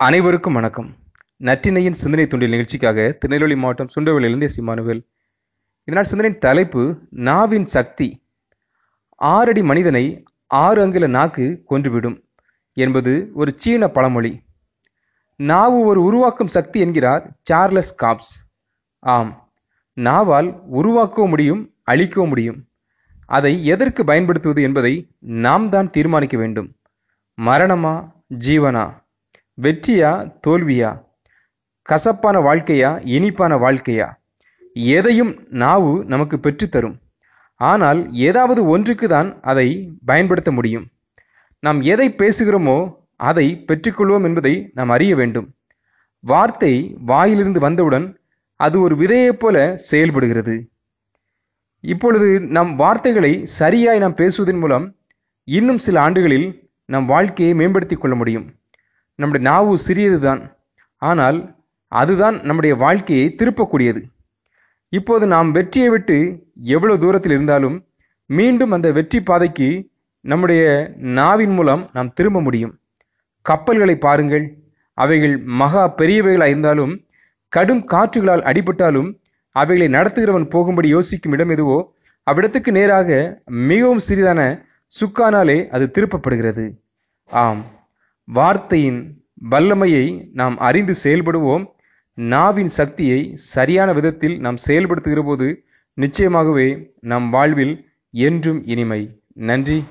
அனைவருக்கும் வணக்கம். நற்றினையின் சிந்தனை தொண்டில் நிகழ்ச்சிக்காக திருநெல்வேலி மாவட்டம் சுண்டவளியிலிருந்து சிமானுவேல் இதனால் சிந்தனையின் தலைப்பு நாவின் சக்தி. ஆறடி மனிதனை ஆறு அங்குல நாக்கு கொன்றுவிடும் என்பது ஒரு சீன பழமொழி. நாவு ஒரு உருவாக்கும் சக்தி என்கிறார் சார்லஸ் காப்ஸ். ஆம் நாவால் உருவாக்கவும் முடியும் அழிக்கவும் முடியும். அதை எதற்கு பயன்படுத்துவது என்பதை நாம் தான் தீர்மானிக்க வேண்டும். மரணமா ஜீவனா? வெற்றியா தோல்வியா? கசப்பான வாழ்க்கையா இனிப்பான வாழ்க்கையா? எதையும் நாவு நமக்கு பெற்றுத்தரும் ஆனால் ஏதாவது ஒன்றுக்கு தான் அதை பயன்படுத்த முடியும். நாம் எதை பேசுகிறோமோ அதை பெற்றுக்கொள்வோம் என்பதை நாம் அறிய வேண்டும். வார்த்தை வாயிலிருந்து வந்தவுடன் அது ஒரு விதையைப் போல செயல்படுகிறது. இப்பொழுது நம் வார்த்தைகளை சரியாய் நாம் பேசுவதன் மூலம் இன்னும் சில ஆண்டுகளில் நம் வாழ்க்கையை மேம்படுத்திக் கொள்ள முடியும். நம்முடைய நாவு சிறியது தான் ஆனால் அதுதான் நம்முடைய வாழ்க்கையை திருப்பக்கூடியது. இப்போது நாம் வெற்றியை விட்டு எவ்வளவு தூரத்தில் இருந்தாலும் மீண்டும் அந்த வெற்றி பாதைக்கு நம்முடைய நாவின் மூலம் நாம் திரும்ப முடியும். கப்பல்களை பாருங்கள். அவைகள் மகா பெரியவைகளாக இருந்தாலும் கடும் காற்றுகளால் அடிபட்டாலும் அவைகளை நடத்துகிறவன் போகும்படி யோசிக்கும் இடம் எதுவோ அவ்விடத்துக்கு நேராக மிகவும் சிறிதான சுக்கானாலே அது திருப்பப்படுகிறது. ஆம். வார்த்தையின் வல்லமையை நாம் அறிந்து செயல்படுவோம். நாவின் சக்தியை சரியான விதத்தில் நாம் செயல்படுத்துகிற போது நிச்சயமாகவே நம் வாழ்வில் என்றும் இனிமை. நன்றி.